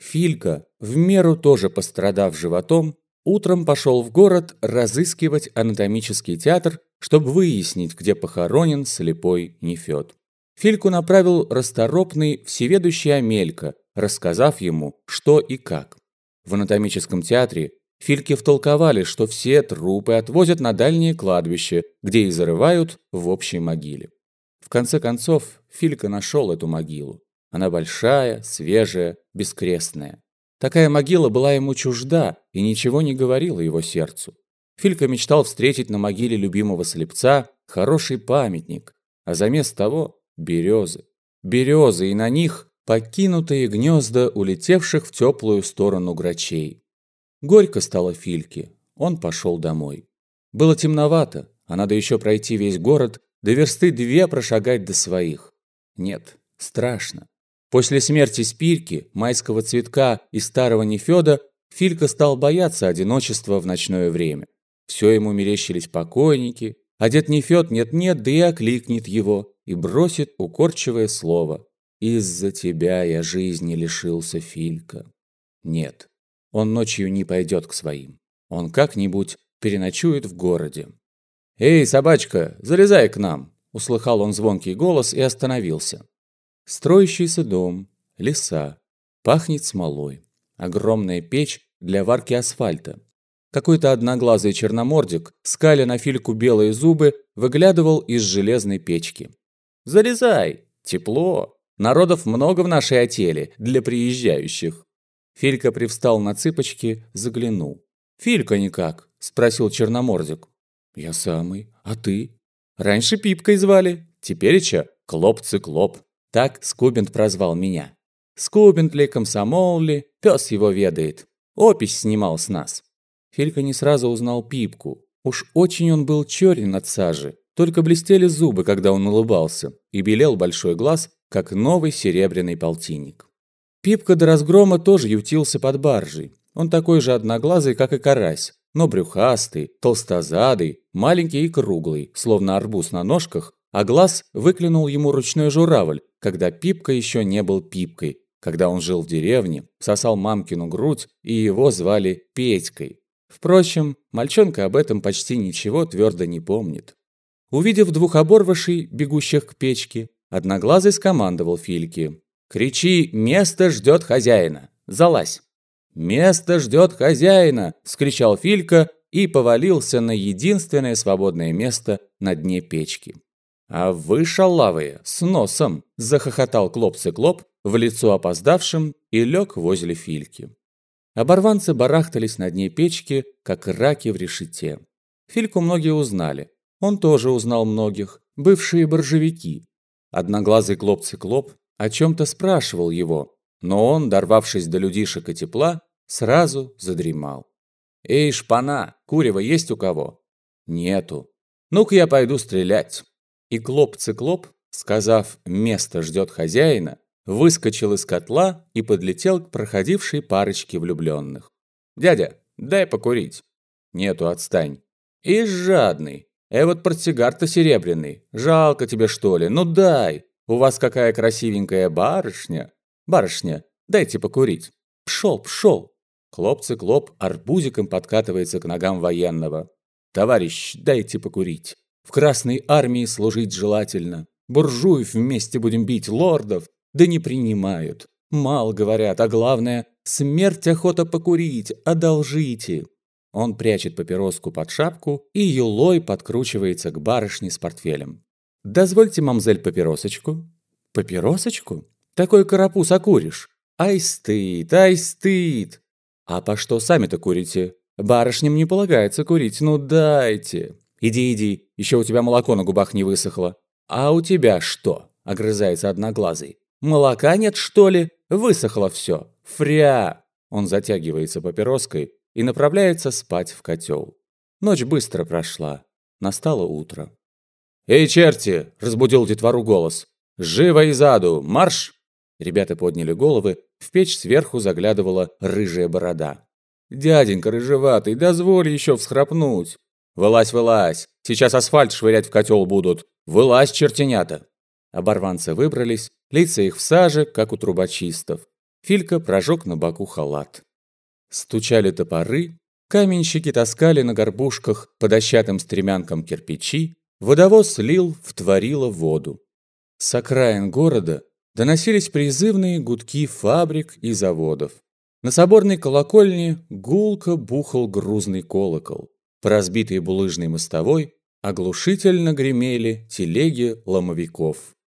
Филька, в меру тоже пострадав животом, утром пошел в город разыскивать анатомический театр, чтобы выяснить, где похоронен слепой Нефёд. Фильку направил расторопный всеведущий Амелька, рассказав ему, что и как. В анатомическом театре Фильке втолковали, что все трупы отвозят на дальние кладбища, где и зарывают в общей могиле. В конце концов, Филька нашел эту могилу. Она большая, свежая, бескрестная. Такая могила была ему чужда и ничего не говорила его сердцу. Филька мечтал встретить на могиле любимого слепца хороший памятник, а заместо того – березы. Березы, и на них покинутые гнезда улетевших в теплую сторону грачей. Горько стало Фильке, он пошел домой. Было темновато, а надо еще пройти весь город, до версты две прошагать до своих. Нет, страшно. После смерти Спирки, майского цветка и старого Нефёда, Филька стал бояться одиночества в ночное время. Все ему мерещились покойники, а дед Нефёд нет-нет, да и окликнет его, и бросит укорчивое слово. «Из-за тебя я жизни лишился, Филька». Нет, он ночью не пойдет к своим. Он как-нибудь переночует в городе. «Эй, собачка, залезай к нам!» Услыхал он звонкий голос и остановился. Строящийся дом, леса, пахнет смолой. Огромная печь для варки асфальта. Какой-то одноглазый черномордик, скаля на фильку белые зубы, выглядывал из железной печки. «Залезай! Тепло! Народов много в нашей отеле для приезжающих!» Филька привстал на цыпочки, заглянул. «Филька никак?» – спросил черномордик. «Я самый. А ты?» «Раньше Пипкой звали. Тепереча Клоп-циклоп. Так Скубент прозвал меня. Скубент ли, комсомол ли, пес его ведает. Опись снимал с нас. Филька не сразу узнал Пипку. Уж очень он был черен от сажи. Только блестели зубы, когда он улыбался, и белел большой глаз, как новый серебряный полтинник. Пипка до разгрома тоже ютился под баржей. Он такой же одноглазый, как и карась, но брюхастый, толстозадый, маленький и круглый, словно арбуз на ножках, а глаз выклюнул ему ручной журавль, когда Пипка еще не был Пипкой, когда он жил в деревне, сосал мамкину грудь, и его звали Петькой. Впрочем, мальчонка об этом почти ничего твердо не помнит. Увидев двух оборвышей, бегущих к печке, Одноглазый скомандовал Фильке. «Кричи, место ждет хозяина! Залазь!» «Место ждет хозяина!» – вскричал Филька и повалился на единственное свободное место на дне печки. «А вы, шалавые, с носом!» – захохотал Клоп-циклоп в лицо опоздавшим и лег возле Фильки. Оборванцы барахтались на дне печки, как раки в решете. Фильку многие узнали. Он тоже узнал многих, бывшие боржевики. Одноглазый Клоп-циклоп о чем-то спрашивал его, но он, дорвавшись до людишек и тепла, сразу задремал. «Эй, шпана, курева есть у кого?» «Нету. Ну-ка я пойду стрелять». И Клоп-циклоп, сказав «место ждет хозяина», выскочил из котла и подлетел к проходившей парочке влюбленных. «Дядя, дай покурить». «Нету, отстань». «И жадный. Э, вот портсигар-то серебряный. Жалко тебе, что ли? Ну дай. У вас какая красивенькая барышня. Барышня, дайте покурить. Пшел, пшел. Клоп-циклоп арбузиком подкатывается к ногам военного. Товарищ, дайте покурить. В Красной армии служить желательно. Буржуев вместе будем бить, лордов. Да не принимают. Мал говорят, а главное, смерть охота покурить, одолжите. Он прячет папироску под шапку, и юлой подкручивается к барышне с портфелем. «Дозвольте, мамзель, папиросочку». «Папиросочку? Такой карапуз окуришь. Ай, стыд, ай, стыд. А по что сами-то курите? Барышням не полагается курить, ну дайте. Иди, иди, еще у тебя молоко на губах не высохло. А у тебя что?» – огрызается одноглазый. «Молока нет, что ли? Высохло все. Фря!» Он затягивается папироской и направляется спать в котел. Ночь быстро прошла. Настало утро. «Эй, черти!» – разбудил детвору голос. «Живо из аду! Марш!» Ребята подняли головы, в печь сверху заглядывала рыжая борода. «Дяденька рыжеватый, дозволь еще всхрапнуть!» «Вылазь, вылазь! Сейчас асфальт швырять в котел будут! Вылазь, чертенята!» Оборванцы выбрались, лица их в саже, как у трубочистов. Филька прожег на боку халат. Стучали топоры, каменщики таскали на горбушках по дощатым стремянкам кирпичи, водовоз лил, втворило воду. С окраин города доносились призывные гудки фабрик и заводов. На соборной колокольне гулко бухал грузный колокол. По разбитой булыжной мостовой оглушительно гремели телеги ломовиков.